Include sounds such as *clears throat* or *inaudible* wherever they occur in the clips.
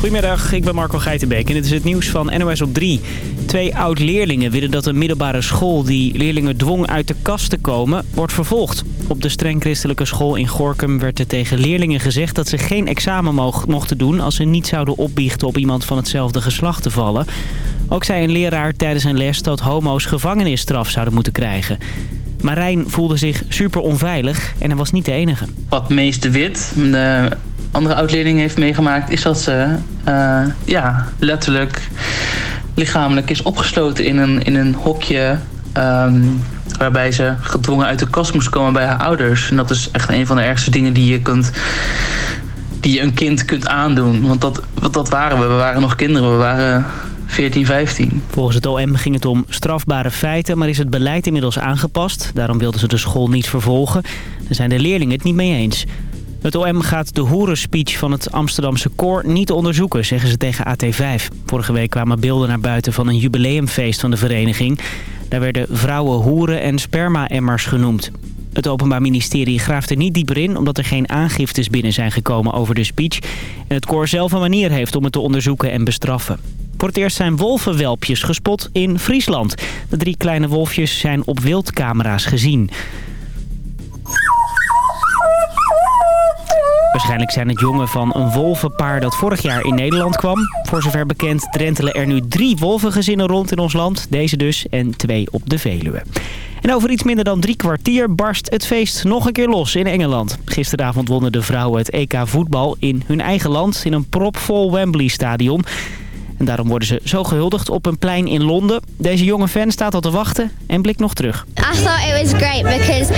Goedemiddag, ik ben Marco Geitenbeek en dit is het nieuws van NOS op 3. Twee oud-leerlingen willen dat een middelbare school die leerlingen dwong uit de kast te komen, wordt vervolgd. Op de streng christelijke school in Gorkum werd er tegen leerlingen gezegd dat ze geen examen mochten doen als ze niet zouden opbiechten op iemand van hetzelfde geslacht te vallen. Ook zei een leraar tijdens een les dat homo's gevangenisstraf zouden moeten krijgen. Marijn voelde zich super onveilig en hij was niet de enige. Wat meester Wit, de andere oud-leerling heeft meegemaakt... is dat ze uh, ja, letterlijk lichamelijk is opgesloten in een, in een hokje... Um, waarbij ze gedwongen uit de kast moest komen bij haar ouders. En dat is echt een van de ergste dingen die je kunt die je een kind kunt aandoen. Want dat, dat waren we. We waren nog kinderen. We waren 14, 15. Volgens het OM ging het om strafbare feiten, maar is het beleid inmiddels aangepast. Daarom wilden ze de school niet vervolgen. Daar zijn de leerlingen het niet mee eens. Het OM gaat de hoerenspeech van het Amsterdamse koor niet onderzoeken, zeggen ze tegen AT5. Vorige week kwamen beelden naar buiten van een jubileumfeest van de vereniging. Daar werden vrouwen hoeren en sperma-emmers genoemd. Het Openbaar Ministerie graaft er niet dieper in... omdat er geen aangiftes binnen zijn gekomen over de speech... en het koor zelf een manier heeft om het te onderzoeken en bestraffen. Voor het eerst zijn wolvenwelpjes gespot in Friesland. De drie kleine wolfjes zijn op wildcamera's gezien. Waarschijnlijk zijn het jongen van een wolvenpaar dat vorig jaar in Nederland kwam. Voor zover bekend drentelen er nu drie wolvengezinnen rond in ons land. Deze dus en twee op de Veluwe. En over iets minder dan drie kwartier barst het feest nog een keer los in Engeland. Gisteravond wonnen de vrouwen het EK voetbal in hun eigen land in een propvol Wembley stadion. En daarom worden ze zo gehuldigd op een plein in Londen. Deze jonge fan staat al te wachten en blikt nog terug. I thought it was great because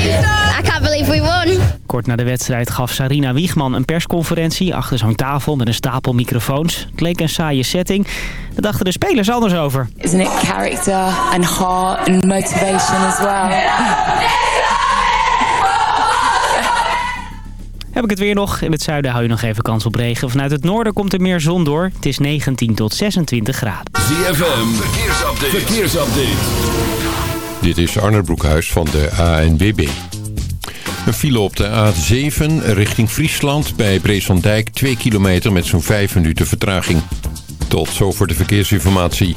I can't believe we won. Kort na de wedstrijd gaf Sarina Wiegman een persconferentie achter zo'n tafel met een stapel microfoons. Het leek een saaie setting. Daar dachten de spelers anders over. Isn't it character and heart and motivation as well? Heb ik het weer nog. In het zuiden hou je nog even kans op regen. Vanuit het noorden komt er meer zon door. Het is 19 tot 26 graden. ZFM, verkeersupdate. verkeersupdate. Dit is Arne Broekhuis van de ANBB. Een file op de A7 richting Friesland bij Breeslandijk 2 kilometer met zo'n 5 minuten vertraging. Tot zover de verkeersinformatie.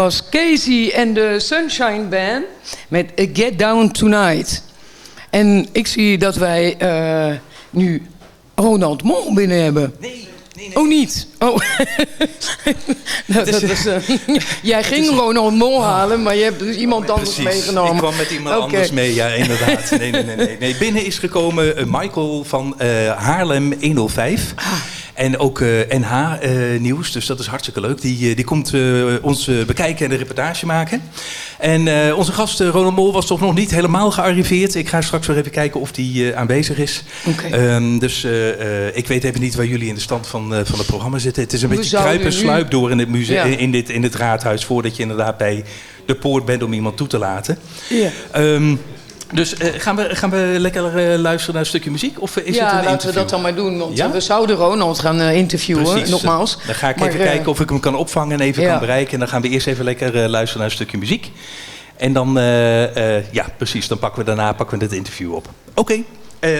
Was Casey en de Sunshine Band met Get Down Tonight. En ik zie dat wij uh, nu Ronald Mol binnen hebben. Nee. Nee, nee. Oh, niet? Oh. *laughs* nou, dat uh, *laughs* jij ging is... Ronald Mol halen, maar je hebt dus iemand oh, anders meegenomen. Ik kwam met iemand okay. anders mee, ja, inderdaad. Nee, nee, nee. nee. binnen is gekomen uh, Michael van uh, Haarlem 105. Ah. En ook uh, NH uh, Nieuws, dus dat is hartstikke leuk. Die, uh, die komt ons bekijken en een reportage maken. En onze gast Ronald Mol was toch nog niet helemaal gearriveerd. Ik ga straks weer even kijken of die aanwezig is. Okay. Um, dus ik weet even niet waar jullie in de stand van, van het programma zitten. Het is een We beetje kruip en sluip door in het, museum, ja. in, dit, in het raadhuis... voordat je inderdaad bij de poort bent om iemand toe te laten. Ja. Um, dus uh, gaan, we, gaan we lekker uh, luisteren naar een stukje muziek? Of is ja, het een laten interview? we dat dan maar doen. Want ja? we zouden Ronald gaan uh, interviewen, Precies. nogmaals. Dan ga ik maar, even kijken of ik hem kan opvangen en even ja. kan bereiken. En dan gaan we eerst even lekker luisteren naar een stukje muziek. En dan, ja, precies, dan pakken we daarna pakken we het interview op. Oké. Okay.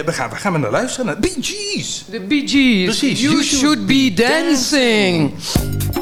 we, gaan, we gaan we naar luisteren naar Bee Gees. De Bee Gees. Precies. You, you should, should be dancing. dancing.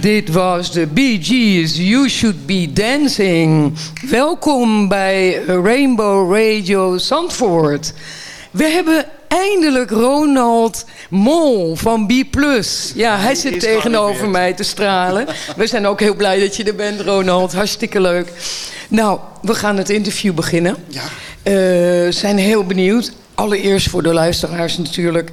Dit was de Bee Gees, You Should Be Dancing. Welkom bij Rainbow Radio Zandvoort. We hebben eindelijk Ronald Mol van B+. Ja, hij zit tegenover mij te stralen. We zijn ook heel blij dat je er bent, Ronald. Hartstikke leuk. Nou, we gaan het interview beginnen. Ja. Uh, zijn heel benieuwd. Allereerst voor de luisteraars natuurlijk.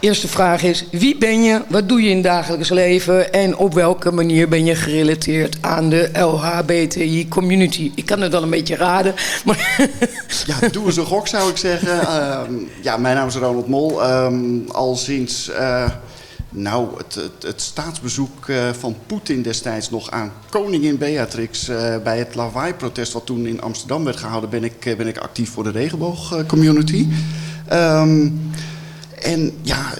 Eerste vraag is, wie ben je, wat doe je in het dagelijks leven... en op welke manier ben je gerelateerd aan de LHBTI-community? Ik kan het wel een beetje raden, maar... *laughs* Ja, doe eens een gok, zou ik zeggen. Uh, ja, mijn naam is Ronald Mol. Um, al sinds... Uh, nou, het, het, staatsbezoek uh, van Poetin destijds nog aan koningin Beatrix... Uh, bij het lawaai-protest wat toen in Amsterdam werd gehouden... ben ik, ben ik actief voor de regenboog-community. Um, en ja,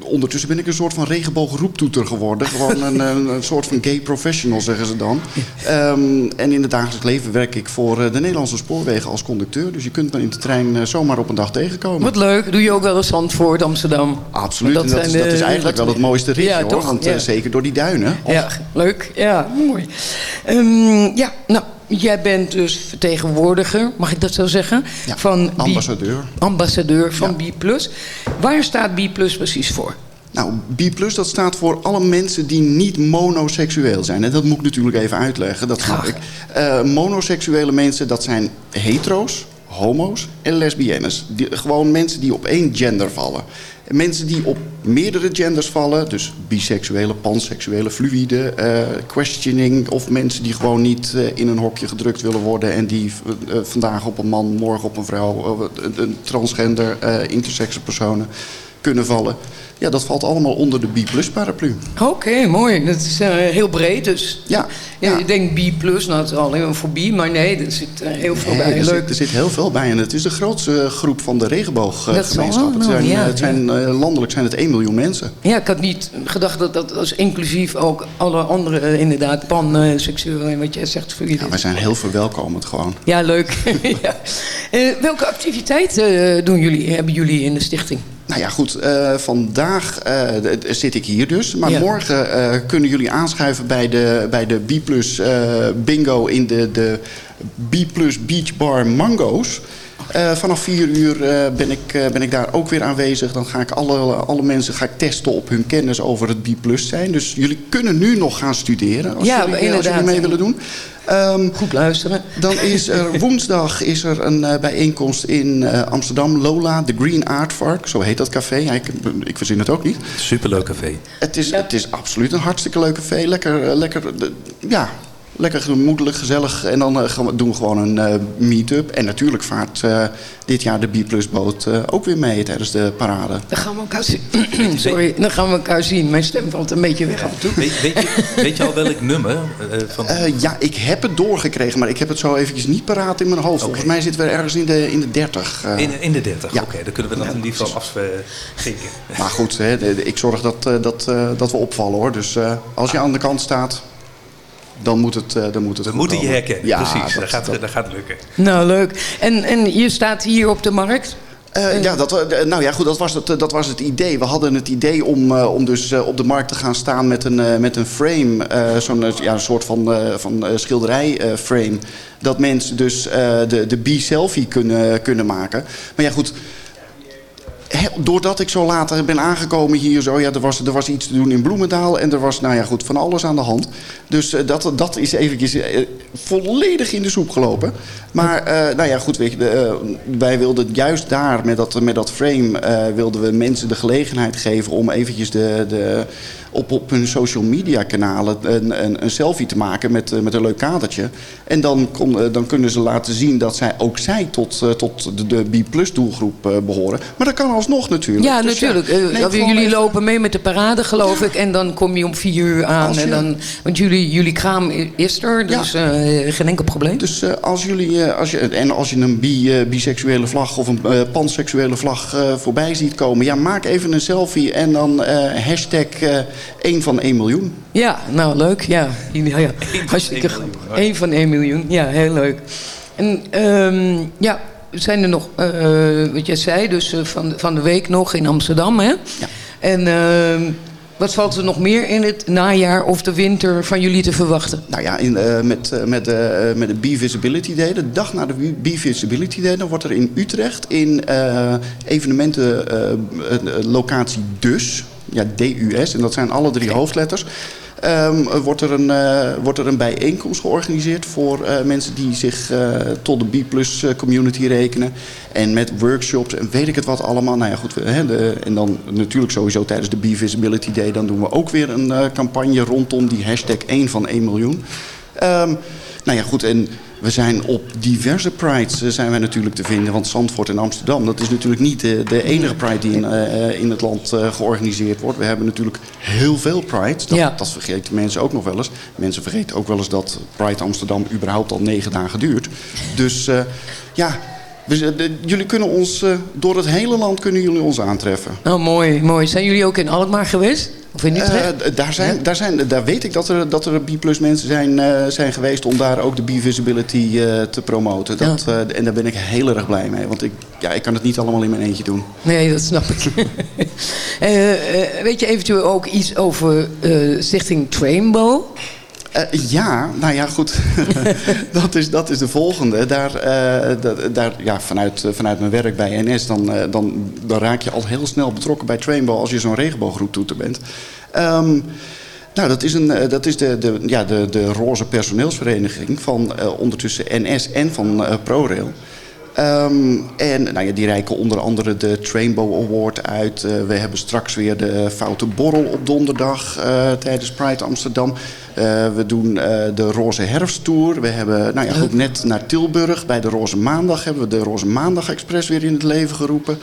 ondertussen ben ik een soort van regenboogroeptoeter geworden. Gewoon een, *laughs* een, soort van gay professional, zeggen ze dan. Um, en in het dagelijks leven werk ik voor eh, de Nederlandse spoorwegen als conducteur. Dus je kunt me in de trein eh, zomaar op een dag tegenkomen. Wat leuk. Doe je ook wel eens Zandvoort, Amsterdam? Absoluut. Dat, en dat, is, dat is eigenlijk wel het mooiste ritje, ja, hoor. Toch? Want ja. uh, zeker door die duinen. Ja, leuk. Ja, mooi. Um, ja, nou... Jij bent dus vertegenwoordiger, mag ik dat zo zeggen? Ja, van ambassadeur. B, ambassadeur van ja. B+. Waar staat B+, precies voor? Nou, B+, dat staat voor alle mensen die niet monoseksueel zijn. En dat moet ik natuurlijk even uitleggen, dat snap ik. Uh, monoseksuele mensen, dat zijn hetero's, homo's en lesbiennes. Die, gewoon mensen die op één gender vallen. Mensen die op meerdere genders vallen, dus biseksuele, panseksuele, fluïde, uh, questioning... of mensen die gewoon niet uh, in een hokje gedrukt willen worden... en die uh, vandaag op een man, morgen op een vrouw, een transgender, intersexe personen kunnen vallen... Ja, dat valt allemaal onder de B-plus paraplu. Oké, okay, mooi. Dat is uh, heel breed dus. Ja. ja, ja. Je denkt B-plus, nou het is alleen een fobie, maar nee, er zit uh, heel veel nee, bij. Er Leuk. Zit, er zit heel veel bij en het is de grootste groep van de regenbooggemeenschap. Het zijn, ja, het zijn uh, landelijk zijn het 1 miljoen mensen. Ja, ik had niet gedacht dat dat als inclusief ook alle andere inderdaad panseksueel en wat jij zegt voor jullie. Ja, wij zijn heel verwelkomend gewoon. Ja, leuk. *laughs* ja. welke activiteiten doen jullie, hebben jullie in de stichting? Nou ja, goed. Uh, vandaag uh, zit ik hier dus. Maar ja. morgen uh, kunnen jullie aanschuiven bij de, bij de B-Plus bingo in de, de B-Plus Beach Bar Mango's. Uh, vanaf vier uur uh, ben, ik, uh, ben ik daar ook weer aanwezig. Dan ga ik alle, alle mensen ga ik testen op hun kennis over het B-plus zijn. Dus jullie kunnen nu nog gaan studeren als, ja, jullie, als jullie mee willen doen. Um, Goed luisteren. Dan is er *laughs* woensdag is er een uh, bijeenkomst in uh, Amsterdam, Lola, de Green Art Park. Zo heet dat café. Ja, ik, ik verzin het ook niet. Superleuk café. Het is, ja. het is absoluut een hartstikke leuk café. Lekker, uh, lekker ja, lekker gemoedelijk, gezellig. En dan uh, doen we gewoon een uh, meet-up. En natuurlijk vaart uh, dit jaar de B-plus-boot ook weer mee tijdens de parade. Dan gaan we elkaar zien. *clears throat* Sorry, dan gaan we elkaar zien. Mijn stem valt een beetje weg af en toe. Weet, weet, je, weet je, al welk nummer? van... ja, ik heb het doorgekregen, maar ik heb het zo eventjes niet paraat in mijn hoofd. Okay. Volgens mij zitten we ergens in de, in de 30. In, in de 30, ja. oké. Okay, dan kunnen we dat ja, in ieder geval afschikken. Maar goed, hè, ik zorg dat, dat, dat we opvallen hoor. Dus als je aan de kant staat dan moet het, uh, dan moet het We moeten komen. je herkennen, ja, precies. Dat, dat, gaat, dat, dat gaat lukken. Nou, leuk. En, en je staat hier op de markt? Uh, ja, dat, nou ja, goed, dat was het, dat was het idee. We hadden het idee om, uh, om dus op de markt te gaan staan met een, met een frame. Zo'n ja, een soort van, van schilderijframe. dat mensen dus de, de B-selfie kunnen, kunnen maken. Maar ja, goed doordat ik zo later ben aangekomen hier, zo, ja, er, was, er was iets te doen in Bloemendaal. En er was, nou ja, goed, van alles aan de hand. Dus uh, dat, dat is eventjes uh, volledig in de soep gelopen. Maar, uh, nou ja, goed, weet je, wij wilden juist daar, met dat, met dat frame, wilden we mensen de gelegenheid geven om eventjes de, de, op, op hun social media kanalen een, een, een selfie te maken met, met een leuk kadertje. En dan, kon, dan kunnen ze laten zien dat zij, ook zij tot, tot de, de B-plus doelgroep behoren. Maar dat kan alsnog natuurlijk. Ja, dus natuurlijk. Ja, nee, jullie lopen mee met de parade, geloof ja. ik. En dan kom je om vier uur aan. Je... En dan, want jullie, jullie kraam is er, dus ja. uh, geen enkel probleem. Dus uh, als jullie, uh, als je, en als je een bi, biseksuele vlag of een panseksuele vlag voorbij ziet komen... ja, maak even een selfie en dan hashtag 1 van 1 miljoen. Ja, nou leuk. Ja, ja, ja. Hartstikke goed. 1 van 1 miljoen. Ja, heel leuk. En ehm, ja, zijn er nog, eh, wat jij zei, dus eh, van, van de week nog in Amsterdam, hè? Ja. En ehm, wat valt er nog meer in het najaar of de winter van jullie te verwachten? Nou ja, in, eh, met, met, met de B-Visibility Day, de dag na de B-Visibility Day... dan wordt er in Utrecht in eh evenementenlocatie DUS... Ja, DUS, en dat zijn alle drie hoofdletters... ehm, wordt, er een, eh, wordt er een bijeenkomst georganiseerd voor eh, mensen die zich eh, tot de B-plus community rekenen. En met workshops en weet ik het wat allemaal. Nou ja, goed. we- Hè, de, en dan natuurlijk sowieso tijdens de B-Visibility Day... dan doen we ook weer een campagne rondom die hashtag 1 van 1 miljoen. Ehm, nou ja, goed. En we zijn op diverse prides eh, zijn wij natuurlijk te vinden. Want Zandvoort en Amsterdam, dat is natuurlijk niet de, de enige pride die in, eh, eh, in het land eh, georganiseerd wordt. We hebben natuurlijk heel veel prides. Dat, Ja. dat vergeten mensen ook nog wel eens. Mensen vergeten ook wel eens dat Pride Amsterdam überhaupt al negen dagen duurt. Dus eh, ja, we, z- de- jullie kunnen ons eh, door het hele land kunnen jullie ons aantreffen. Nou, mooi, mooi. Zijn jullie ook in Alkmaar geweest? Of in Utrecht? Eh, daar, zijn, daar, zijn, daar weet ik dat er, dat er B-plus mensen zijn, eh, zijn geweest om daar ook de B-visibility eh, te promoten. Dat, en daar ben ik heel erg blij mee. Want ik, ja, ik kan het niet allemaal in mijn eentje doen. Nee, dat snap ik. *laughs* Weet je eventueel ook iets over Stichting Trainbow? Eh, ja, nou ja, goed. *laughs* dat, is, dat is de volgende. Daar, eh, da- daar, ja, vanuit, eh, vanuit mijn werk bij NS, dan, dan, dan raak je al heel snel betrokken bij Trainbow als je zo'n regenbooggroeptoeter bent. Ehm, nou, dat is, een, dat is de, de, ja, de, de roze personeelsvereniging van ondertussen NS en van ProRail. Ehm, en nou ja, die reiken onder andere de Trainbow Award uit. We hebben straks weer de Foute Borrel op donderdag tijdens Pride Amsterdam. Eh, we doen eh, de Roze Herfsttour. We hebben nou ja, goed, net naar Tilburg. Bij de Roze Maandag hebben we de Roze Maandag Express weer in het leven geroepen.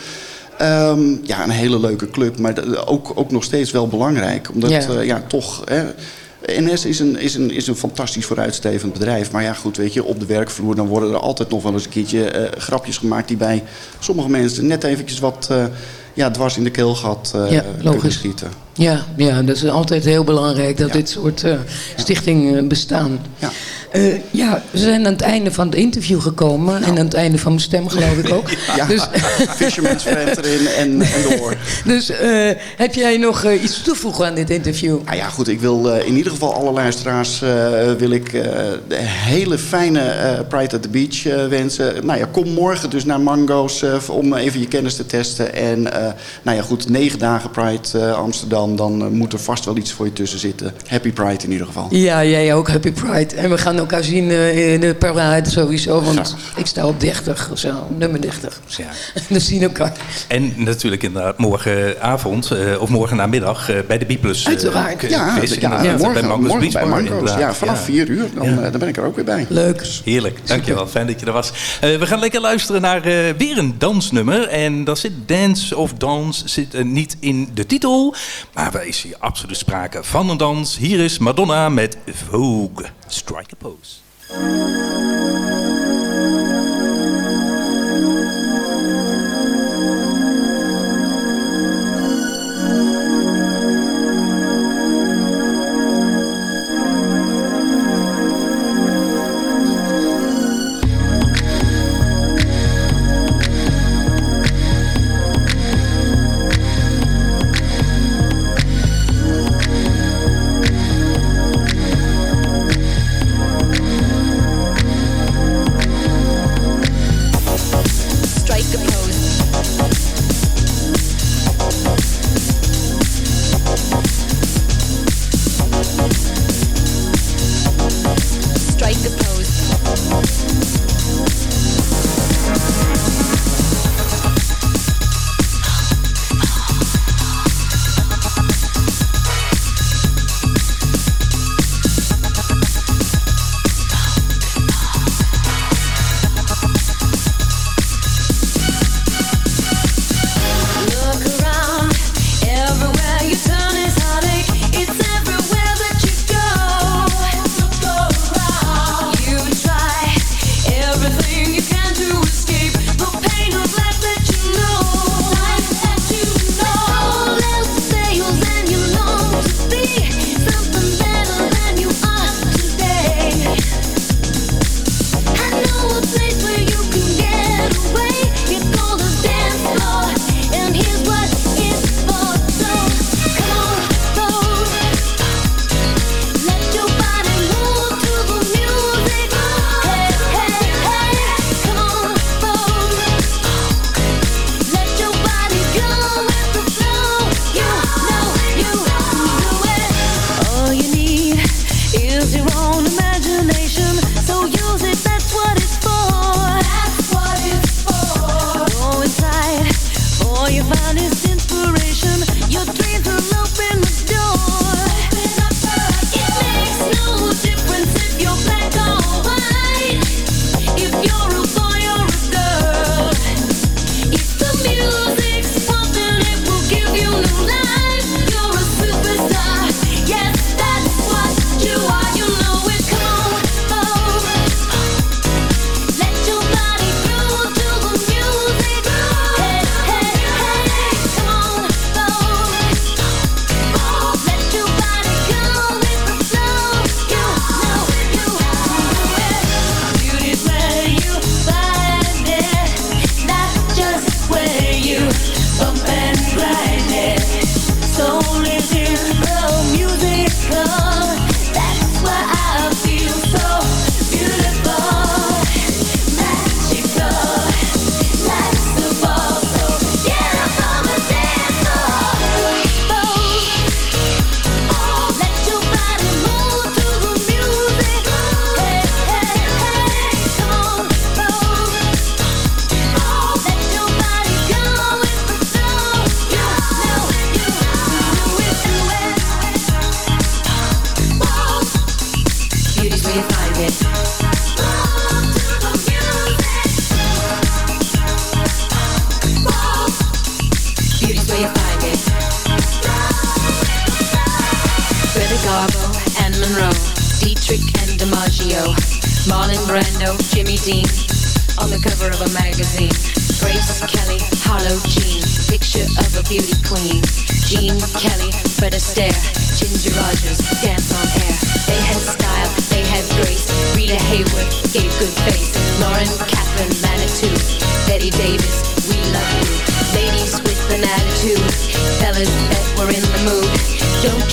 Ehm, ja, een hele leuke club, maar ook, ook nog steeds wel belangrijk. Omdat Ja. ja, ja toch... Hè, NS is een, is, een, is een fantastisch vooruitstevend bedrijf. Maar ja, goed, weet je, op de werkvloer... dan worden er altijd nog wel eens een keertje eh, grapjes gemaakt... die bij sommige mensen net eventjes wat eh, ja, dwars in de keel gaat eh, Ja, kunnen schieten. Ja, ja, dat is altijd heel belangrijk dat dit soort eh, stichtingen bestaan. Ja. Eh, ja, we zijn aan het einde van het interview gekomen. En aan het einde van mijn stem geloof ik *laughs* ook. Ja, Dus, Fisherman's Friend erin en, en door. *laughs* dus eh, heb jij nog eh, iets toe te voegen aan dit interview? Nou ja, goed, ik wil eh, in ieder geval alle luisteraars eh, wil ik, eh, de hele fijne eh, Pride at the Beach eh, wensen. Nou ja, kom morgen dus naar Mango's eh, om even je kennis te testen. En eh, nou ja, goed, negen dagen Pride eh, Amsterdam, dan eh, moet er vast wel iets voor je tussen zitten. Happy Pride in ieder geval. Ja, jij ook, Happy Pride. En we gaan elkaar zien eh, in de parade sowieso. Want ik sta op 30 of zo, nummer 30. Ja. *laughs* Dus zien elkaar. En natuurlijk inderdaad morgenavond, eh, of morgen namiddag, eh, bij de Biplus. eh, Uiteraard. Ja, quiz, ja, morgen, bij Mango's morgen Beach bij Mango's. Ja, vanaf Ja. vier uur, dan, Ja. dan ben ik er ook weer bij. Leuk. Heerlijk, dankjewel. Fijn dat je er was. Eh, we gaan lekker luisteren naar eh, weer een dansnummer. En dat zit Dance of Dance zit niet in de titel. Maar er is hier absoluut sprake van een dans. Hier is Madonna met Vogue. Strike a pose.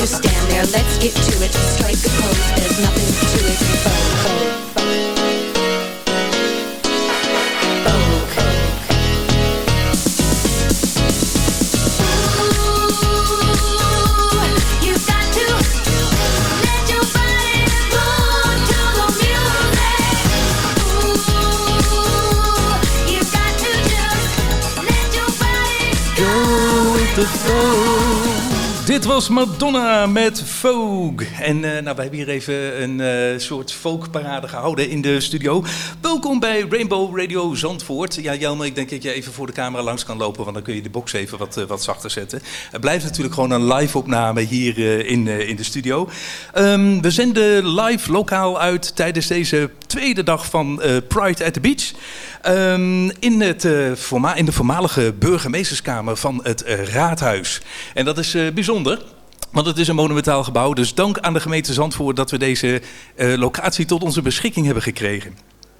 Just stand there, let's get to it. Strike a pose, there's nothing to it. Vogue, vogue, You've got to let your body move to the music. Ooh, you've got to just let your body Go with the flow. Dit was Madonna met Vogue. En eh, nou, we hebben hier even een eh, soort folkparade gehouden in de studio. Welkom bij Rainbow Radio Zandvoort. Ja, Jelmer, ik denk dat je even voor de camera langs kan lopen, want dan kun je de box even wat, eh, wat zachter zetten. Het blijft natuurlijk gewoon een live opname hier eh, in, eh, in de studio. Ehm, we zenden live lokaal uit tijdens deze tweede dag van Pride at the Beach. Ehm, in, het, in de voormalige burgemeesterskamer van het raadhuis. En dat is bijzonder. Want het is een monumentaal gebouw. Dus dank aan de gemeente Zandvoort dat we deze locatie tot onze beschikking hebben gekregen.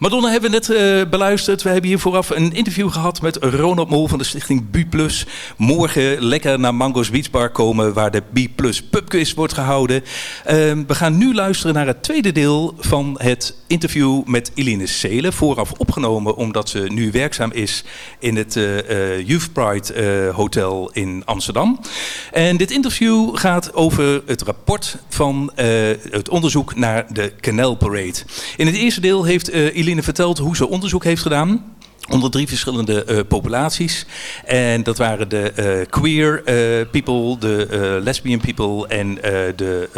Madonna hebben we net eh, beluisterd. We hebben hier vooraf een interview gehad met Ronald Mol van de stichting B+. Morgen lekker naar Mango's Beach Bar komen waar de B+, pubquiz wordt gehouden. Ehm, we gaan nu luisteren naar het tweede deel van het interview met Eline Seelen. Vooraf opgenomen omdat ze nu werkzaam is in het eh, eh, Youth Pride Hotel in Amsterdam. En dit interview gaat over het rapport van het onderzoek naar de Canal Parade. In het eerste deel heeft eh Eline verteld hoe ze onderzoek heeft gedaan. Onder drie verschillende eh, populaties. En dat waren de eh, queer eh, people, de lesbian people en de.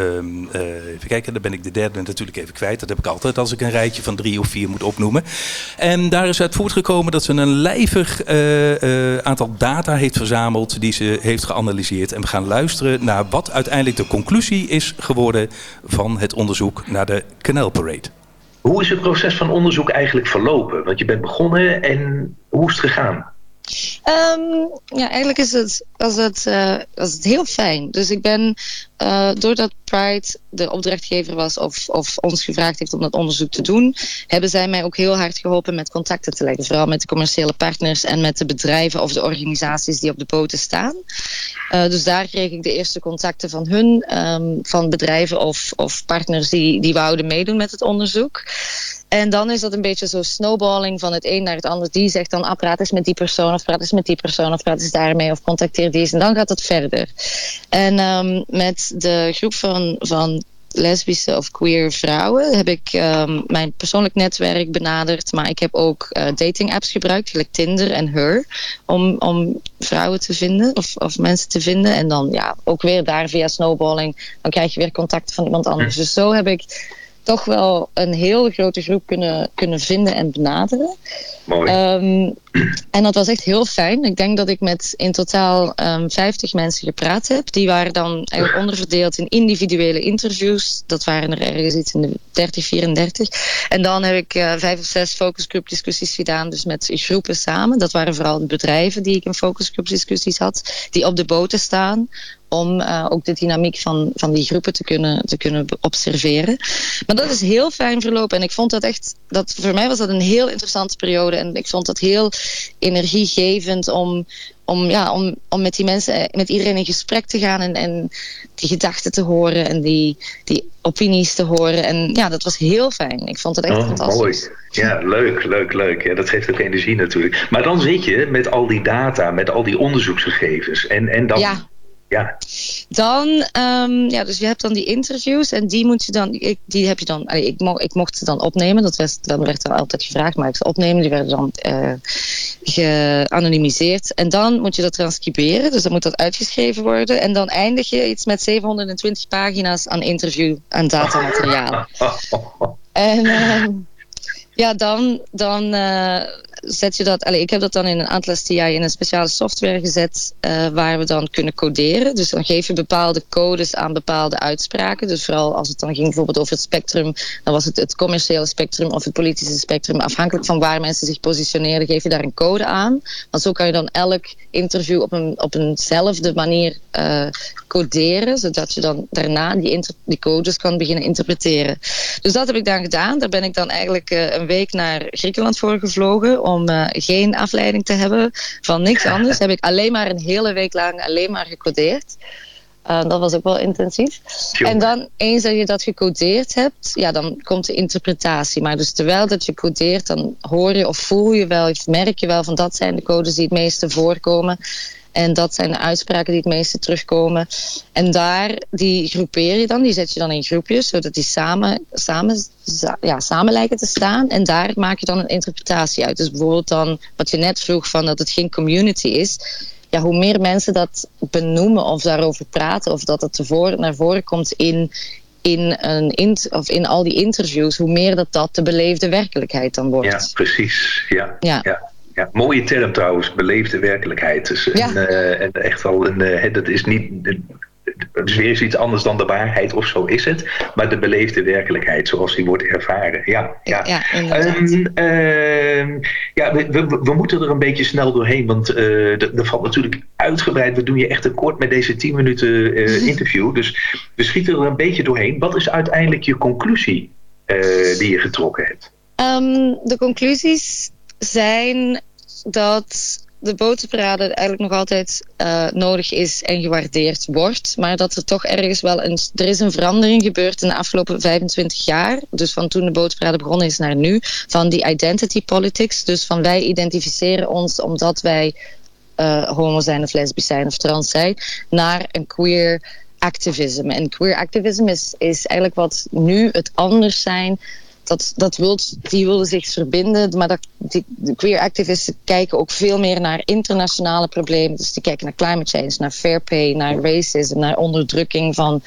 eh, even kijken, dan ben ik de derde natuurlijk even kwijt. Dat heb ik altijd als ik een rijtje van drie of vier moet opnoemen. En daar is uit voortgekomen dat ze een lijvig aantal data heeft verzameld. die ze heeft geanalyseerd. En we gaan luisteren naar wat uiteindelijk de conclusie is geworden van het onderzoek naar de Canal Parade. Hoe is het proces van onderzoek eigenlijk verlopen? Want je bent begonnen en hoe is het gegaan? Ehm, ja, eigenlijk is het, was het, was het heel fijn. Dus ik ben, eh, doordat Pride de opdrachtgever was of, of ons gevraagd heeft om dat onderzoek te doen, hebben zij mij ook heel hard geholpen met contacten te leggen. Vooral met de commerciële partners en met de bedrijven of de organisaties die op de boten staan. Eh, dus daar kreeg ik de eerste contacten van hun, ehm, van bedrijven of, of partners die, die wouden meedoen met het onderzoek. En dan is dat een beetje zo snowballing van het een naar het ander. Die zegt dan, ah, praat eens met die persoon, of praat eens met die persoon, of praat eens daarmee, of contacteer deze. En dan gaat het verder. En ehm, met de groep van, van lesbische of queer vrouwen heb ik ehm, mijn persoonlijk netwerk benaderd. Maar ik heb ook eh, dating apps gebruikt, gelijk Tinder en Her, om, om vrouwen te vinden of, of mensen te vinden. En dan ja, ook weer daar via snowballing, dan krijg je weer contacten van iemand anders. Dus zo heb ik toch wel een heel grote groep kunnen, kunnen vinden en benaderen. Mooi. Ehm, en dat was echt heel fijn. Ik denk dat ik met in totaal ehm 50 mensen gepraat heb. Die waren dan eigenlijk onderverdeeld in individuele interviews. Dat waren er ergens iets in de 30, 34. En dan heb ik eh, vijf of zes focusgroup discussies gedaan. Dus met groepen samen. Dat waren vooral de bedrijven die ik in focusgroup discussies had. Die op de boten staan om eh, ook de dynamiek van, van die groepen te kunnen, te kunnen observeren. Maar dat is heel fijn verlopen. En ik vond dat echt, dat, voor mij was dat een heel interessante periode. En ik vond dat heel energiegevend om, om, ja, om, om met die mensen, eh, met iedereen in gesprek te gaan en, en die gedachten te horen en die, die opinies te horen. En ja, dat was heel fijn. Ik vond het echt Oh, fantastisch. mooi. Ja, leuk, leuk, leuk. Ja, dat geeft ook energie natuurlijk. Maar dan zit je met al die data, met al die onderzoeksgegevens. En, en dan... Ja. Ja, Dan, ehm, ja, dus je hebt dan die interviews en die moet je dan, ik, die heb je dan, allee, ik, mo ik mocht ze dan opnemen, dat was, dan werd er altijd gevraagd, maar ik ze opnemen, die werden dan eh geanonimiseerd. En dan moet je dat transcriberen, dus dan moet dat uitgeschreven worden. En dan eindig je iets met 720 pagina's aan interview, aan datamateriaal. *laughs* En ehm, Ja, dan, dan eh, zet je dat. Ik heb dat dan in een aantal STI in een speciale software gezet. eh, waar we dan kunnen coderen. Dus dan geef je bepaalde codes aan bepaalde uitspraken. Dus vooral als het dan ging bijvoorbeeld over het spectrum. Dan was het het commerciële spectrum of het politische spectrum. Afhankelijk van waar mensen zich positioneren, geef je daar een code aan. Want zo kan je dan elk interview op, een, op eenzelfde manier eh, coderen. Zodat je dan daarna die, die codes kan beginnen interpreteren. Dus dat heb ik dan gedaan. Daar ben ik dan eigenlijk eh, een week naar Griekenland voor gevlogen. Om eh, geen afleiding te hebben van niks *laughs* anders. heb ik alleen maar een hele week lang alleen maar gecodeerd. Eh, dat was ook wel intensief. En dan, eens dat je dat gecodeerd hebt, ja, dan komt de interpretatie. Maar dus terwijl dat je codeert, dan hoor je of voel je wel, of merk je wel van dat zijn de codes die het meeste voorkomen. En dat zijn de uitspraken die het meeste terugkomen. En daar, die groepeer je dan, die zet je dan in groepjes, zodat die samen, samen, ja, samen lijken te staan. En daar maak je dan een interpretatie uit. Dus bijvoorbeeld dan, wat je net vroeg, van dat het geen community is. Ja, hoe meer mensen dat benoemen of daarover praten, of dat het tevoren, naar voren komt in, in, een int, of in al die interviews, hoe meer dat dat de beleefde werkelijkheid dan wordt. Ja, precies. Ja. Ja. ja. Ja. Mooie term trouwens, beleefde werkelijkheid. Dus Ja. een, eh, en echt wel een, hè, dat is niet. Het is weer iets anders dan de waarheid, of zo is het. Maar de beleefde werkelijkheid, zoals die wordt ervaren. Ja, ja. Ja, ehm, ja we, we, we moeten er een beetje snel doorheen, want eh, er valt natuurlijk uitgebreid. We doen je echt tekort met deze 10 minuten *laughs* interview. Dus we schieten er een beetje doorheen. Wat is uiteindelijk je conclusie die je getrokken hebt? Ehm, de conclusies zijn dat de botenparade eigenlijk nog altijd eh, nodig is en gewaardeerd wordt. Maar dat er toch ergens wel een... Er is een verandering gebeurd in de afgelopen 25 jaar. Dus van toen de botenparade begonnen is naar nu. Van die identity politics. Dus van wij identificeren ons omdat wij eh, homo zijn of lesbisch zijn of trans zijn. Naar een queer activism. En queer activism is, is eigenlijk wat nu het anders zijn dat, dat wilt, die wilden zich verbinden, maar dat, die, de queer activisten kijken ook veel meer naar internationale problemen. Dus die kijken naar climate change, naar fair pay, naar racism, naar onderdrukking van,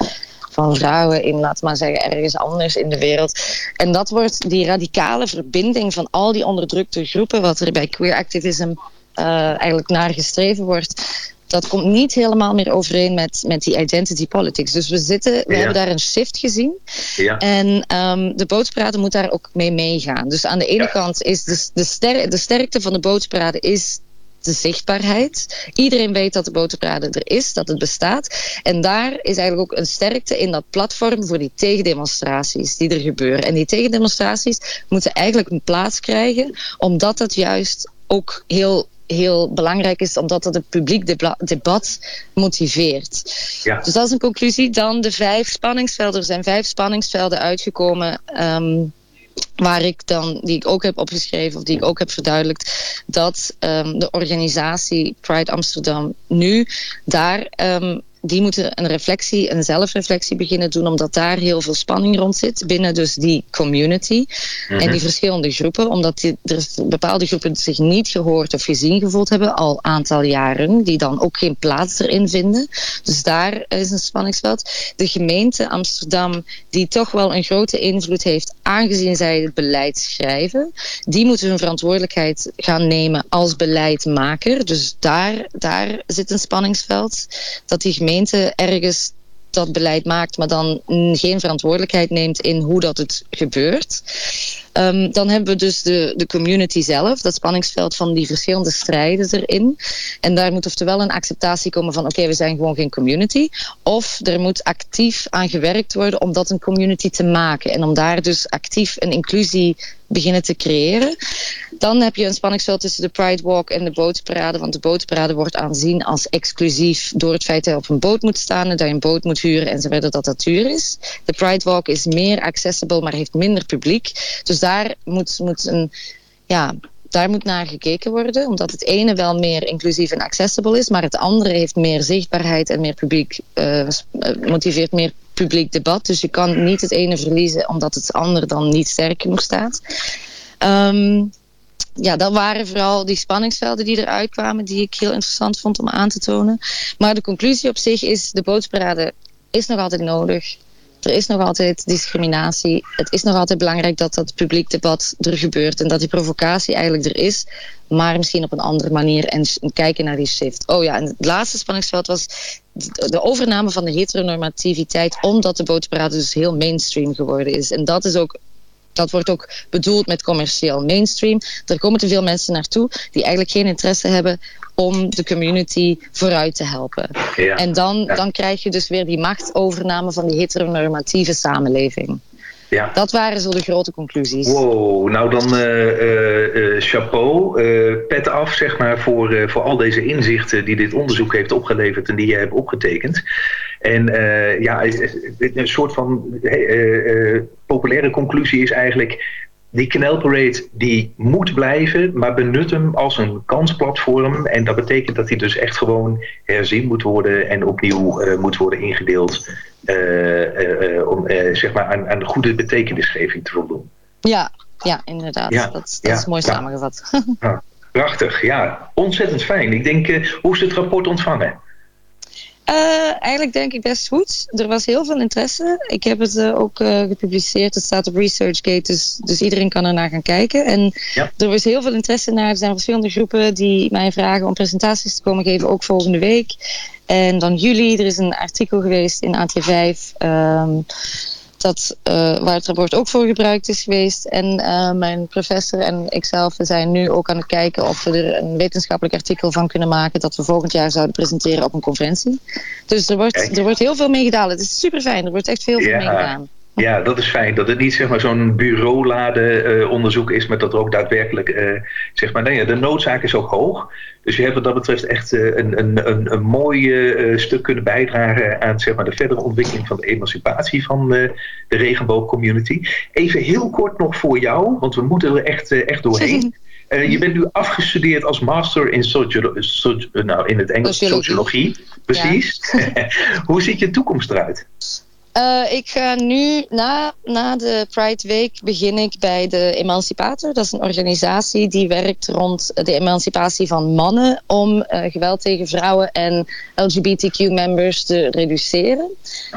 van vrouwen in, we maar zeggen, ergens anders in de wereld. En dat wordt die radicale verbinding van al die onderdrukte groepen, wat er bij queer activism eh, eigenlijk naar gestreven wordt. Dat komt niet helemaal meer overeen met, met die identity politics. Dus we, zitten, we Ja. hebben daar een shift gezien. Ja. En ehm, de bootparade moet daar ook mee meegaan. Dus aan de ene kant is de, de, ster, de sterkte van de bootparade is de zichtbaarheid. Iedereen weet dat de botenparade er is, dat het bestaat. En daar is eigenlijk ook een sterkte in dat platform voor die tegendemonstraties die er gebeuren. En die tegendemonstraties moeten eigenlijk een plaats krijgen, omdat dat juist ook heel heel belangrijk is, omdat dat het publiek deba- debat motiveert. Ja. Dus dat is een conclusie. Dan de vijf spanningsvelden. Er zijn vijf spanningsvelden uitgekomen. ehm, waar ik dan, die ik ook heb opgeschreven of die ik ook heb verduidelijkt, dat ehm, de organisatie Pride Amsterdam nu daar. ehm, die moeten een reflectie, een zelfreflectie beginnen doen, omdat daar heel veel spanning rond zit binnen dus die community Mhm. en die verschillende groepen, omdat die, er bepaalde groepen zich niet gehoord of gezien gevoeld hebben al aantal jaren, die dan ook geen plaats erin vinden. Dus daar is een spanningsveld. De gemeente Amsterdam, die toch wel een grote invloed heeft, aangezien zij het beleid schrijven, die moeten hun verantwoordelijkheid gaan nemen als beleidmaker. Dus daar, daar zit een spanningsveld. Dat die gemeente ergens dat beleid maakt, maar dan geen verantwoordelijkheid neemt in hoe dat het gebeurt. Ehm, dan hebben we dus de, de community zelf, dat spanningsveld van die verschillende strijden erin. En daar moet oftewel een acceptatie komen van oké, we zijn gewoon geen community. Of er moet actief aan gewerkt worden om dat een community te maken. En om daar dus actief een inclusie beginnen te creëren. Dan heb je een spanningsveld tussen de Pride Walk en de bootparade. Want de bootparade wordt aanzien als exclusief door het feit dat je op een boot moet staan en dat je een boot moet huren enzovoort dat dat duur is. De Pride Walk is meer accessible, maar heeft minder publiek. Dus daar moet, moet een ja, daar moet naar gekeken worden, omdat het ene wel meer inclusief en accessible is, maar het andere heeft meer zichtbaarheid en meer publiek, eh, eh, motiveert meer publiek debat. Dus je kan niet het ene verliezen omdat het andere dan niet sterk genoeg staat. Ehm, ja, dat waren vooral die spanningsvelden die eruit kwamen, die ik heel interessant vond om aan te tonen. Maar de conclusie op zich is, de bootsparade is nog altijd nodig. er is nog altijd discriminatie. Het is nog altijd belangrijk dat dat publiek debat er gebeurt en dat die provocatie eigenlijk er is, maar misschien op een andere manier en kijken naar die shift. Oh ja, en het laatste spanningsveld was de overname van de heteronormativiteit, omdat de botenparade dus heel mainstream geworden is. En dat is ook dat wordt ook bedoeld met commercieel mainstream. Er komen te veel mensen naartoe die eigenlijk geen interesse hebben om de community vooruit te helpen. Ja. En dan, dan krijg je dus weer die machtsovername van die heteronormatieve samenleving. Ja. Dat waren zo de grote conclusies. Wow, nou dan eh, eh, eh, chapeau, pet af zeg maar voor, voor al deze inzichten die dit onderzoek heeft opgeleverd en die je hebt opgetekend. En ja, een soort van populaire conclusie is eigenlijk, die Canal Parade die moet blijven, maar benut hem als een kansplatform. En dat betekent dat hij dus echt gewoon herzien moet worden en opnieuw eh, moet worden ingedeeld. eh, eh, om zeg maar aan, aan de goede betekenisgeving te voldoen. Ja, ja inderdaad. Ja, Dat, dat ja, is mooi ja. samengevat. Prachtig, ja. Ontzettend fijn. Ik denk, hoe is het rapport ontvangen? Eh, eigenlijk denk ik best goed. Er was heel veel interesse. Ik heb het eh, ook eh, gepubliceerd. Het staat op ResearchGate, dus, dus iedereen kan er naar gaan kijken. En er was heel veel interesse naar. Er zijn verschillende groepen die mij vragen om presentaties te komen geven, ook volgende week. En dan juli, er is een artikel geweest in AT5. ehm, dat, eh, waar het rapport ook voor gebruikt is geweest. En eh, mijn professor en ikzelf we zijn nu ook aan het kijken of we er een wetenschappelijk artikel van kunnen maken dat we volgend jaar zouden presenteren op een conferentie. Dus er wordt, er wordt heel veel mee gedaan. Het is super fijn. Er wordt echt veel mee gedaan. Ja, dat is fijn. Dat het niet zeg maar, zo'n bureaulade eh, onderzoek is, maar dat er ook daadwerkelijk eh, zeg maar, nee, de noodzaak is ook hoog. Dus je hebt wat dat betreft echt eh, een, een, een, een mooi eh, stuk kunnen bijdragen aan zeg maar, de verdere ontwikkeling van de emancipatie van de regenboogcommunity. Even heel kort nog voor jou, want we moeten er echt, echt doorheen. *laughs* Je bent nu afgestudeerd als master in, sociolo- soci- nou, in het Engels Sociologie. sociologie. Precies. *laughs* Hoe ziet je toekomst eruit? Eh, ik ga nu, na, na de Pride Week, begin ik bij de Emancipator. Dat is een organisatie die werkt rond de emancipatie van mannen om eh, geweld tegen vrouwen en LGBTQ-members te reduceren.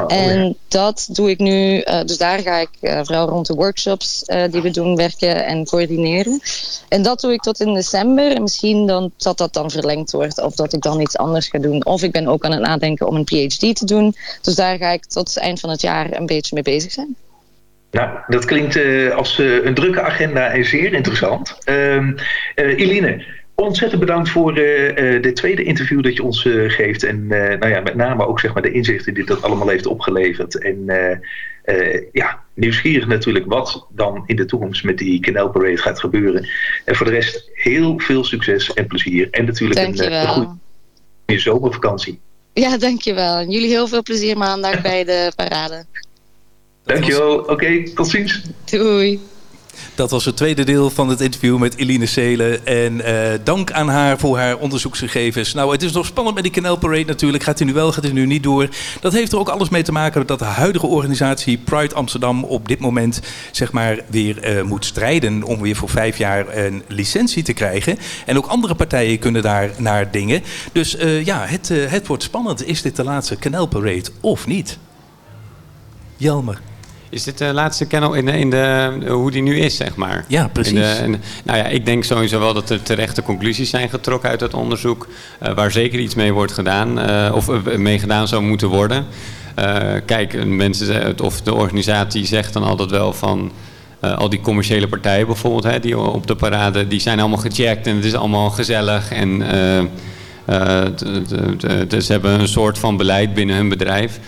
en dat doe ik nu, eh, dus daar ga ik vooral rond de workshops die we doen werken en coördineren. En dat doe ik tot in december. En misschien dan, dat dat dan verlengd wordt of dat ik dan iets anders ga doen. Of ik ben ook aan het nadenken om een PhD te doen. Dus daar ga ik tot het eind van het jaar een beetje mee bezig zijn. Nou, dat klinkt eh, als eh, een drukke agenda en zeer interessant. Ehm eh, Eline, ontzettend bedankt voor dit tweede interview dat je ons geeft. En nou ja, met name ook zeg maar, de inzichten die dat allemaal heeft opgeleverd. En ja, nieuwsgierig natuurlijk wat dan in de toekomst met die Canal Parade gaat gebeuren. En voor de rest heel veel succes en plezier. En natuurlijk een, een goede zomervakantie. Ja, dankjewel. En jullie heel veel plezier maandag bij de parade. Dankjewel. Oké, tot ziens. Doei. Dat was het tweede deel van het interview met Eline Seelen. En eh, dank aan haar voor haar onderzoeksgegevens. Nou, het is nog spannend met die Canal Parade natuurlijk. Gaat hij nu wel, gaat hij nu niet door? Dat heeft er ook alles mee te maken dat de huidige organisatie Pride Amsterdam op dit moment zeg maar weer eh, moet strijden om weer voor vijf jaar een licentie te krijgen. En ook andere partijen kunnen daar naar dingen. Dus eh, ja, het, het wordt spannend. Is dit de laatste Canal Parade of niet? Jelmer. Is dit de laatste kennel in, de, in de, hoe die nu is, zeg maar? Ja, precies. In de- in- nou ja, ik denk sowieso wel dat er terechte conclusies zijn getrokken uit het onderzoek. eh, waar zeker iets mee wordt gedaan, eh, of eh, mee gedaan zou moeten worden. Eh, kijk, mensen, of de organisatie zegt dan altijd wel van... eh, al die commerciële partijen bijvoorbeeld, hè, die op de parade, die zijn allemaal gecheckt en het is allemaal gezellig. En eh, eh, dus ze hebben een soort van beleid binnen hun bedrijf.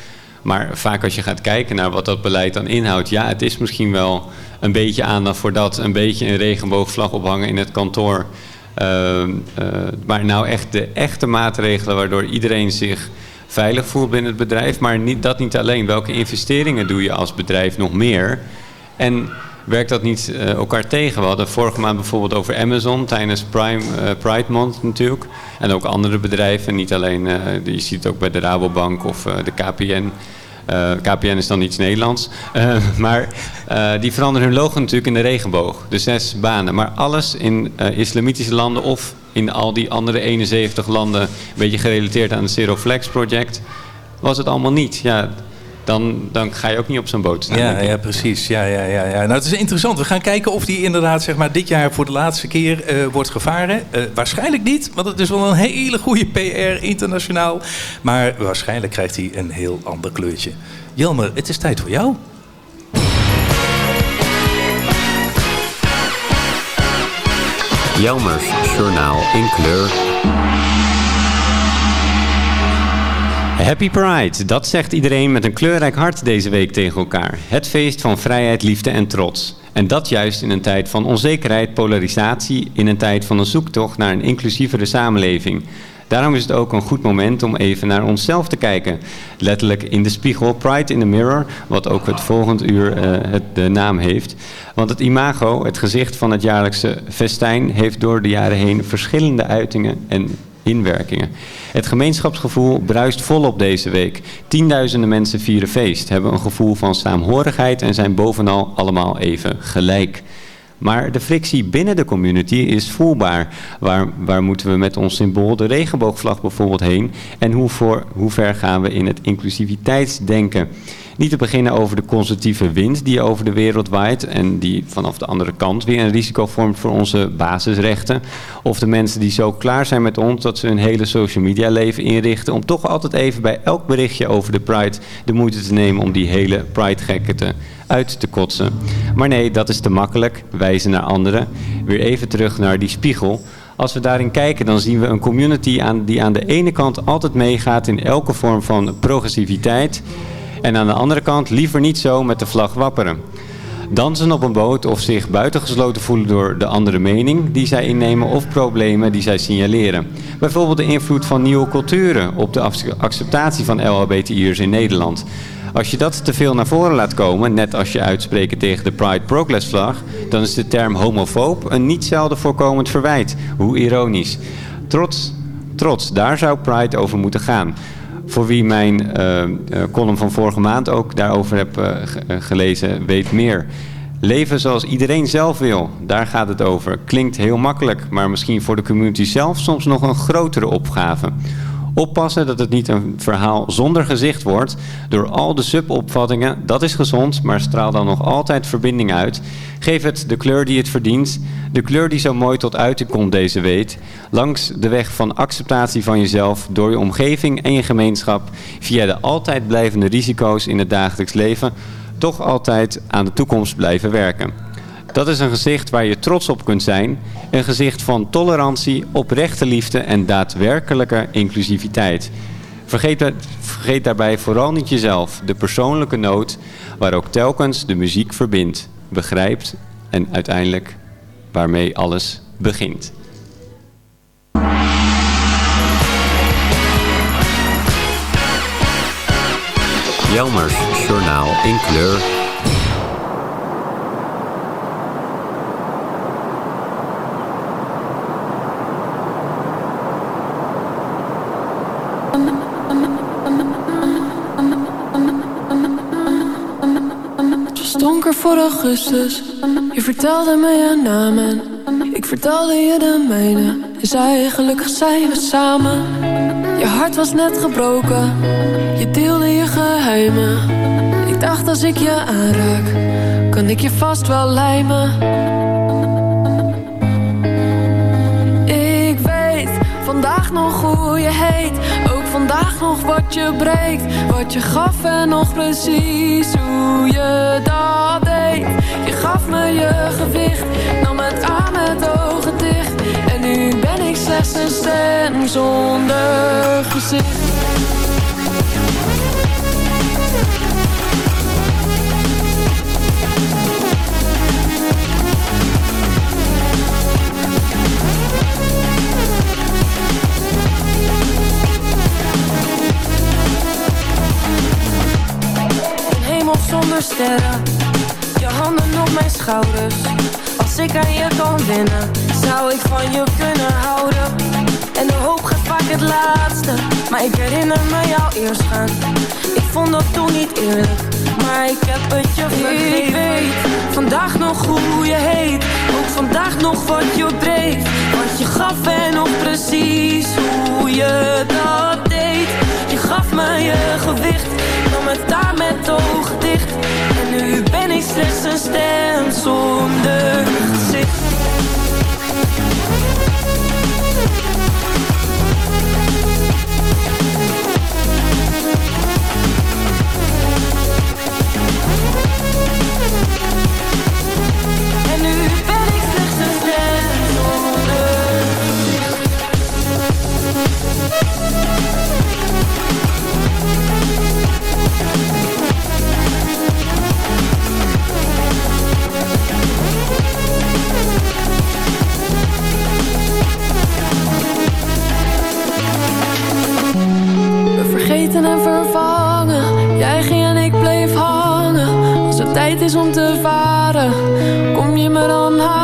Maar vaak als je gaat kijken naar wat dat beleid dan inhoudt, ja, het is misschien wel een beetje aandacht voor dat, een beetje een regenboogvlag ophangen in het kantoor. Ehm, eh, maar nou echt de echte maatregelen waardoor iedereen zich veilig voelt binnen het bedrijf. Maar niet, dat niet alleen. Welke investeringen doe je als bedrijf nog meer? En werkt dat niet eh, elkaar tegen? We hadden vorige maand bijvoorbeeld over Amazon tijdens Prime, eh, Pride Month natuurlijk. En ook andere bedrijven, niet alleen, eh, je ziet het ook bij de Rabobank of de KPN. KPN is dan iets Nederlands. *laughs* Maar die veranderen hun logo natuurlijk in de regenboog. De zes banen. Maar alles in islamitische landen of in al die andere 71 landen... een beetje gerelateerd aan het Zero Flex project... was het allemaal niet. Ja, dan, dan ga je ook niet op zo'n boot staan. Ja, ja, precies. Ja, ja, ja, ja. Nou, het is interessant. We gaan kijken of die inderdaad zeg maar, dit jaar voor de laatste keer eh, wordt gevaren. Eh, waarschijnlijk niet, want het is wel een hele goede PR internationaal. Maar waarschijnlijk krijgt hij een heel ander kleurtje. Jelmer, het is tijd voor jou. Jelmers Journaal in kleur. Happy Pride, dat zegt iedereen met een kleurrijk hart deze week tegen elkaar. Het feest van vrijheid, liefde en trots. En dat juist in een tijd van onzekerheid, polarisatie, in een tijd van een zoektocht naar een inclusievere samenleving. Daarom is het ook een goed moment om even naar onszelf te kijken. Letterlijk in de spiegel, Pride in the Mirror, wat ook het volgende uur eh, het, de naam heeft. Want het imago, het gezicht van het jaarlijkse festijn, heeft door de jaren heen verschillende uitingen en inwerkingen. Het gemeenschapsgevoel bruist volop deze week. Tienduizenden mensen vieren feest, hebben een gevoel van saamhorigheid en zijn bovenal allemaal even gelijk. Maar de frictie binnen de community is voelbaar. Waar, waar moeten we met ons symbool, de regenboogvlag bijvoorbeeld, heen? En hoe, voor, hoe ver gaan we in het inclusiviteitsdenken? Niet te beginnen over de conservatieve wind die over de wereld waait en die vanaf de andere kant weer een risico vormt voor onze basisrechten. Of de mensen die zo klaar zijn met ons dat ze hun hele social media leven inrichten om toch altijd even bij elk berichtje over de Pride de moeite te nemen om die hele Pride-gekken te uit te kotsen. Maar nee, dat is te makkelijk. Wijzen naar anderen. Weer even terug naar die spiegel. Als we daarin kijken, dan zien we een community aan, die aan de ene kant altijd meegaat in elke vorm van progressiviteit. En aan de andere kant liever niet zo met de vlag wapperen. Dansen op een boot of zich buitengesloten voelen door de andere mening die zij innemen of problemen die zij signaleren. Bijvoorbeeld de invloed van nieuwe culturen op de acceptatie van LHBTI'ers in Nederland. Als je dat te veel naar voren laat komen, net als je uitspreken tegen de Pride Progress vlag, dan is de term homofoob een niet zelden voorkomend verwijt. Hoe ironisch. Trots, trots, daar zou Pride over moeten gaan. Voor wie mijn uh, column van vorige maand ook daarover heb uh, gelezen, weet meer. Leven zoals iedereen zelf wil, daar gaat het over. Klinkt heel makkelijk, maar misschien voor de community zelf soms nog een grotere opgave. Oppassen dat het niet een verhaal zonder gezicht wordt door al de subopvattingen. Dat is gezond, maar straal dan nog altijd verbinding uit. Geef het de kleur die het verdient. De kleur die zo mooi tot uiting komt deze week. Langs de weg van acceptatie van jezelf door je omgeving en je gemeenschap. Via de altijd blijvende risico's in het dagelijks leven. Toch altijd aan de toekomst blijven werken. Dat is een gezicht waar je trots op kunt zijn. Een gezicht van tolerantie, oprechte liefde en daadwerkelijke inclusiviteit. Vergeet, vergeet daarbij vooral niet jezelf, de persoonlijke noot waar ook telkens de muziek verbindt, begrijpt en uiteindelijk waarmee alles begint. Jelmers Journaal in kleur. Voor augustus. Je vertelde me je naam en ik vertelde je de mijne. Je zei gelukkig zijn we samen. Je hart was net gebroken, je deelde je geheimen. Ik dacht als ik je aanraak, kan ik je vast wel lijmen. Ik weet vandaag nog hoe je heet. Ook vandaag nog wat je breekt. Wat je gaf en nog precies hoe je deed. Je gaf me je gewicht, nam het aan met ogen dicht. En nu ben ik slechts een stem zonder gezicht. Zonder sterren, handen op mijn schouders. Als ik aan je kan winnen, zou ik van je kunnen houden. En de hoop gaat vaak het laatste, maar ik herinner me jou eerst gaan. Ik vond dat toen niet eerlijk, maar ik heb het je vergeven. Ik weet vandaag nog hoe je heet, ook vandaag nog wat je dreef. Wat je gaf en nog precies hoe je dat gaf me je gewicht. Nam het daar met ogen dicht. En nu ben ik slechts een stem zonder gezicht. We vergeten en vervangen. Jij ging en ik bleef hangen. Als het tijd is om te varen, kom je me dan?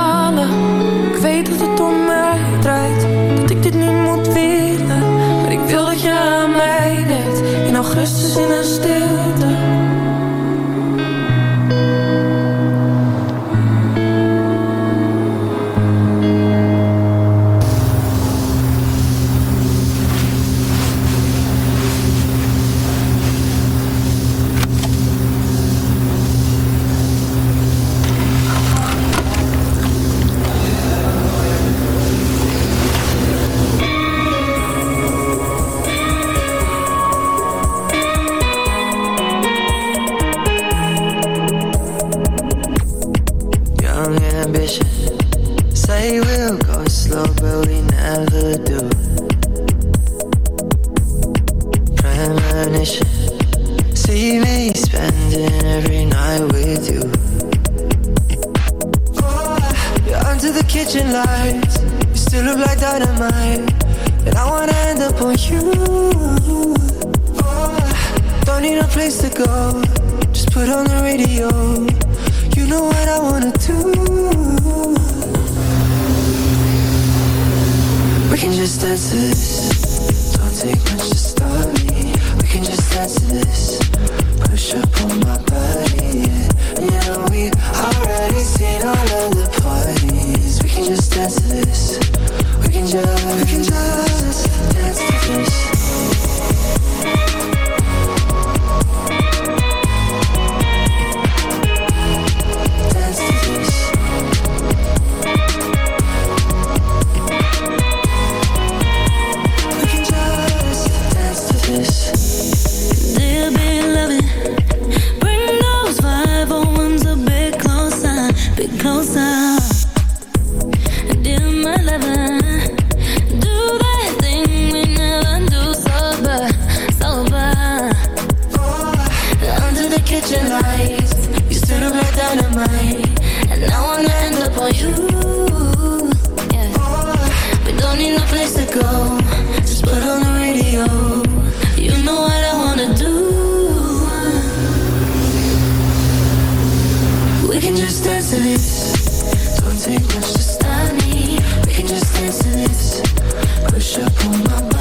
just dance to this. Don't take much to stop me. We can just dance to this. Push up on my body.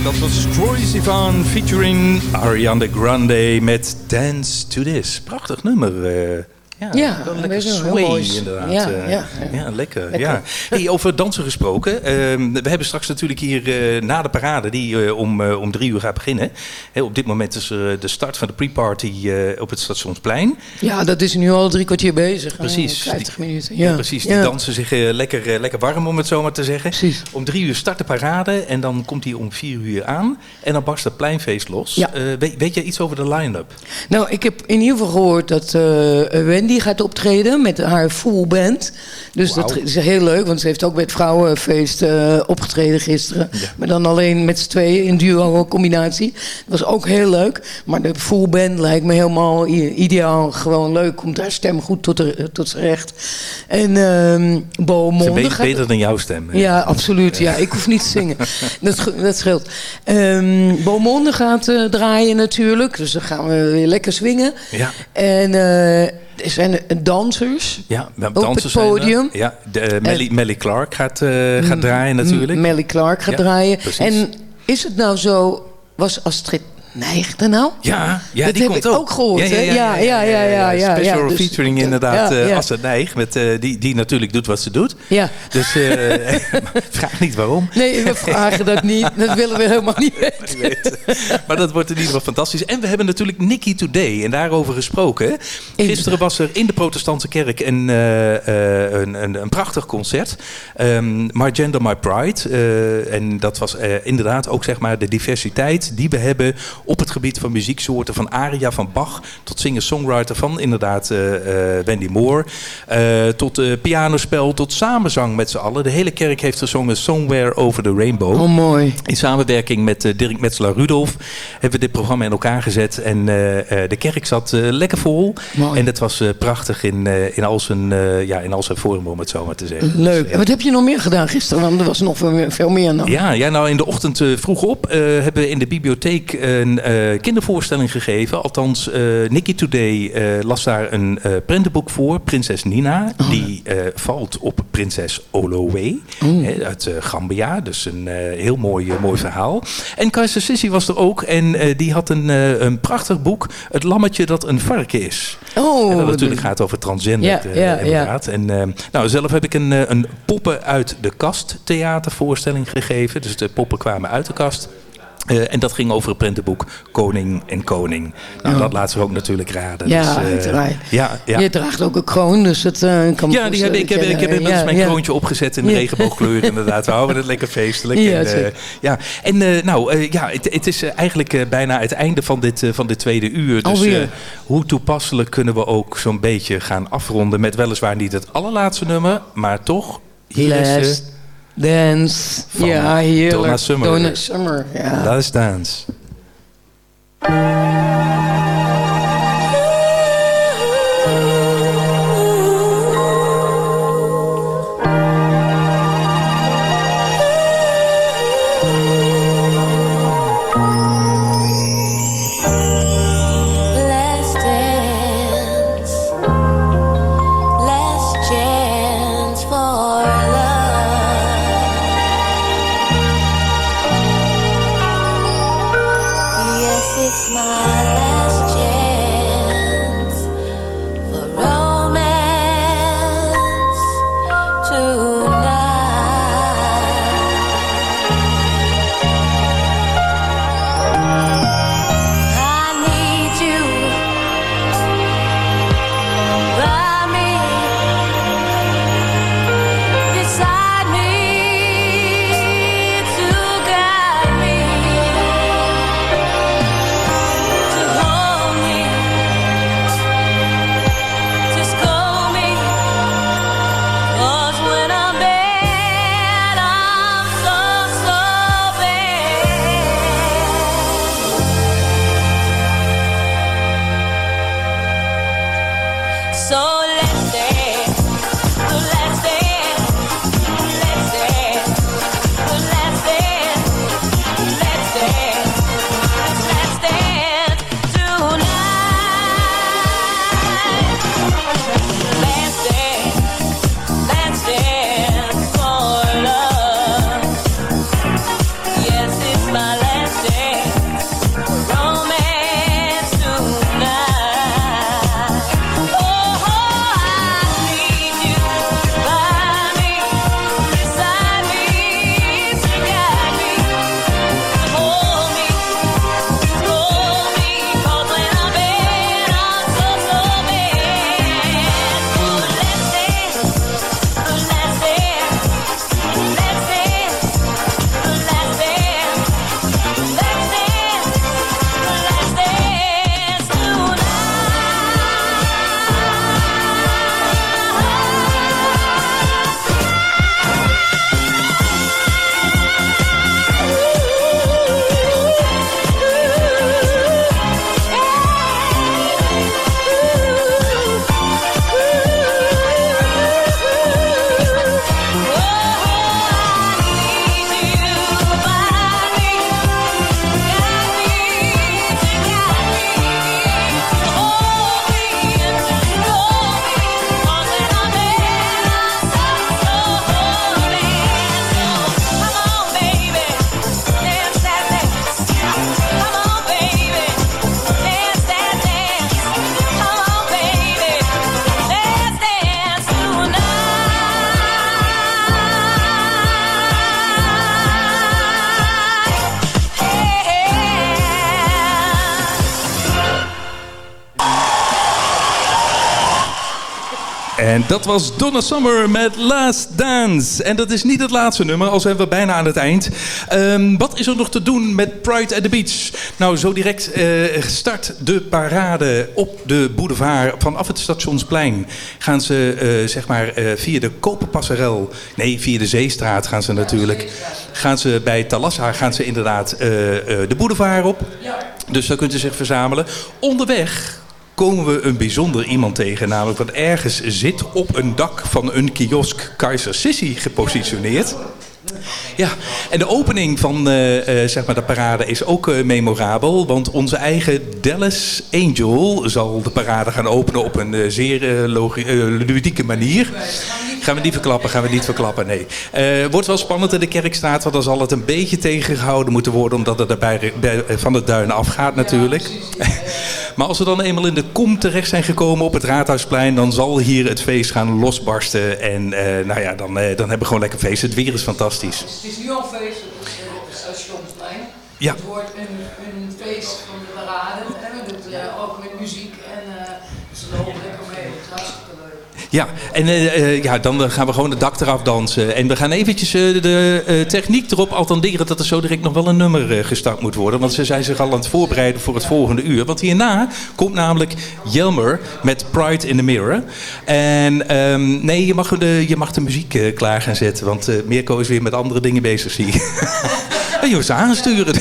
Dat was Troy Sivan featuring Ariana Grande met Dance to This. Prachtig nummer. eh. Ja, Ja, wel lekker sway inderdaad. Ja, eh. ja, ja, lekker. Lekker. Ja. Hey, over dansen gesproken. ehm, we hebben straks natuurlijk hier eh, na de parade die eh, om, om drie uur gaat beginnen. Op dit moment is er de start van de pre-party op het Stationsplein. Ja, dat is nu al drie kwartier bezig. Precies. Oh, 50 minuten. Ja, precies. Die dansen zich lekker, lekker warm, om het zo maar te zeggen. Precies. Om drie uur start de parade en dan komt hij om vier uur aan. En dan barst het pleinfeest los. Ja. Weet, weet jij iets over de line-up? Nou, ik heb in ieder geval gehoord dat eh, Wendy gaat optreden met haar full band. Dus dat is heel leuk, want ze heeft ook bij het Vrouwenfeest eh, opgetreden gisteren. Maar dan alleen met z'n tweeën in duo-combinatie. Dat was ook heel leuk. Maar de full band lijkt me helemaal ideaal. Gewoon leuk, komt haar stem goed tot, de, tot z'n recht. En ehm Bo Ze Monde gaat... beter dan jouw stem. hè? Ja, absoluut. Ja, ik hoef niet te zingen. *laughs* Dat, dat scheelt. Ehm Beaumonde gaat eh, draaien natuurlijk. Dus dan gaan we weer lekker swingen. Ja. En eh, er zijn dansers. Ja, we Op het zijn podium. Ja, de, eh, Melly, Melly Clark gaat, eh, gaat draaien natuurlijk. M- Melly Clark gaat Ja, draaien. precies. En is het nou zo... Was Astrid Nijg er nou? Ja, ja dat die heb komt ik ook. gehoord. Ja, ja, ja. ja, ja, Special dus- featuring inderdaad ja, eh. Astrid Nijg, met, eh, die, die natuurlijk doet wat ze doet. Ja. Dus eh, *laughs* vraag niet waarom. Nee, we vragen dat niet. Dat willen we helemaal *laughs* niet weten. Maar dat wordt in ieder geval fantastisch. En we hebben natuurlijk Nikki Today en daarover gesproken. Gisteren was er in de protestantse kerk een, een, een, een prachtig concert. Ehm My Gender, My Pride. En dat was inderdaad ook zeg maar de diversiteit die we hebben op het gebied van muzieksoorten. Van aria van Bach tot singer-songwriter van inderdaad eh, eh, Wendy Moore. Eh, tot pianospel, tot samenzang met z'n allen. De hele kerk heeft gezongen Somewhere Over the Rainbow. Oh, mooi. In samenwerking met Dirk Metzelaar-Rudolf hebben we dit programma in elkaar gezet. En de kerk zat lekker vol. Mooi. En dat was prachtig in, in, al zijn, ja, in al zijn vorm, om het zo maar te zeggen. Leuk. En wat heb je nog meer gedaan gisteren? Want er was nog veel meer, dan. Ja, ja, nou in de ochtend vroeg op hebben we in de bibliotheek een eh, kindervoorstelling gegeven. Althans, eh Nikki Today eh, las daar een prentenboek voor, Prinses Nina. Die eh, valt op prinses Olowe hè, uit Gambia. Dus een heel mooi, mooi verhaal. En Kaiser Sissi was er ook en die had een, een prachtig boek, Het lammetje dat een varken is. Oh, en dat natuurlijk gaat over transgender Ja, ja, ja. inderdaad. En, nou, zelf heb ik een, een poppen uit de kast theatervoorstelling gegeven. Dus de poppen kwamen uit de kast. Eh, en dat ging over het prentenboek Koning en Koning. Nou, Ja. dat laat ze ook natuurlijk raden. Ja, dus, eh, uiteraard. ja, ja. Je draagt ook een kroon, dus dat eh, kan Ja, die heb ik, heb, ik heb inmiddels mijn kroontje opgezet in Ja. regenboogkleur inderdaad. We houden het lekker feestelijk. Ja, en, ja. en nou, ja, het, het is eigenlijk bijna het einde van dit, van dit tweede uur. Dus hoe toepasselijk kunnen we ook zo'n beetje gaan afronden met weliswaar niet het allerlaatste nummer, maar toch... Hier is Dance. van ja, heerlijk. Donna Summer. Donna Summer, ja. Last Dance. Dat was Donna Summer met Last Dance. En dat is niet het laatste nummer, al zijn we bijna aan het eind. Ehm, wat is er nog te doen met Pride at the Beach? Nou, zo direct eh, start de parade op de boulevard vanaf het stationsplein. Gaan ze eh, zeg maar eh, via de Koperpasserel, nee, via de Zeestraat gaan ze natuurlijk. Gaan ze bij Talassa gaan ze inderdaad de boulevard op. Dus daar kunt u zich verzamelen. Onderweg komen we een bijzonder iemand tegen. Namelijk wat ergens zit op een dak van een kiosk Kaiser Sissi gepositioneerd. Ja, en de opening van eh, eh, zeg maar de parade is ook eh, memorabel. Want onze eigen Dallas Angel zal de parade gaan openen op een zeer ludieke manier. Gaan we niet verklappen, gaan we niet verklappen, nee. Eh, wordt wel spannend in de Kerkstraat, want dan zal het een beetje tegengehouden moeten worden... omdat het erbij bij, van de duinen afgaat natuurlijk. *laughs* maar als we dan eenmaal in de kom terecht zijn gekomen op het Raadhuisplein... dan zal hier het feest gaan losbarsten. En eh, nou ja, dan, eh, dan hebben we gewoon lekker feest. Het weer is fantastisch. Het is nu al feest op het stationsplein. Ja. Het wordt een, een feest van de parade. Hè? We doen het eh, ook met muziek en eh ze lopen lekker mee. Het is hartstikke leuk. Ja, en eh, eh, ja, dan gaan we gewoon het dak eraf dansen. En we gaan eventjes eh, de eh, techniek erop attenderen dat er zo direct nog wel een nummer eh, gestart moet worden. Want ze zijn zich al aan het voorbereiden voor het volgende uur. Want hierna komt namelijk Jelmer met Pride in the Mirror. En ehm, nee, je mag, de, je mag de muziek eh, klaar gaan zetten. Want eh, Mirko is weer met andere dingen bezig, zie. En je *laughs* was aansturen.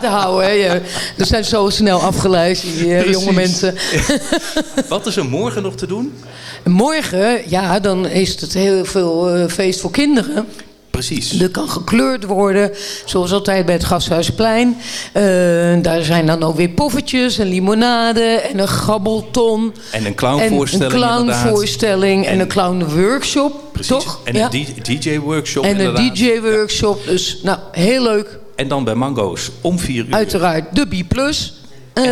Te houden, hè. Je- Er zijn zo snel afgeleid, die eh, jonge mensen. *laughs* Wat is er morgen nog te doen? Morgen, ja, dan is het heel veel eh, feest voor kinderen. Precies. Er kan gekleurd worden, zoals altijd bij het Gasthuisplein. Eh, daar zijn dan ook weer poffertjes, een limonade en een grabbelton. En een clownvoorstelling En een clownvoorstelling en, een clownworkshop, toch? En Ja. een DJ-workshop En een. DJ-workshop, dus nou, heel leuk. En dan bij Mango's om 4 uur. Uiteraard de B+, eh,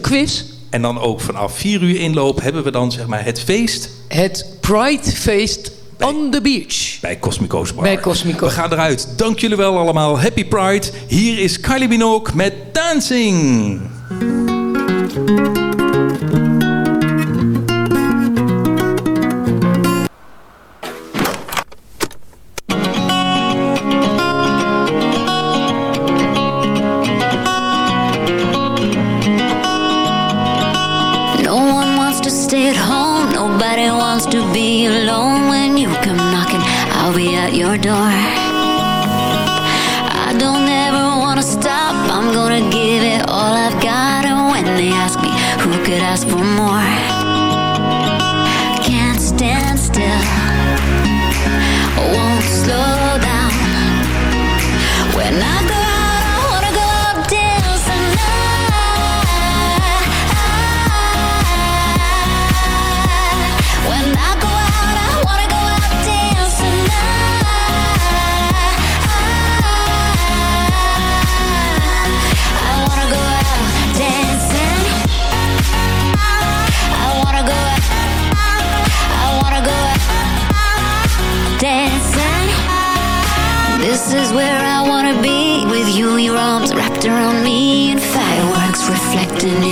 quiz. En dan ook vanaf 4 uur inloop hebben we dan zeg maar het feest Het Pride Feest on the beach. bij Cosmico's Bar. Bij Cosmico. We gaan eruit. Dank jullie wel allemaal. Happy Pride. Hier is Kylie Minogue met Dancing. Nobody wants to be alone. When you come knocking, I'll be at your door. I don't ever wanna stop. I'm gonna give it all I've got. And when they ask me who could ask for more, around me, and fireworks reflecting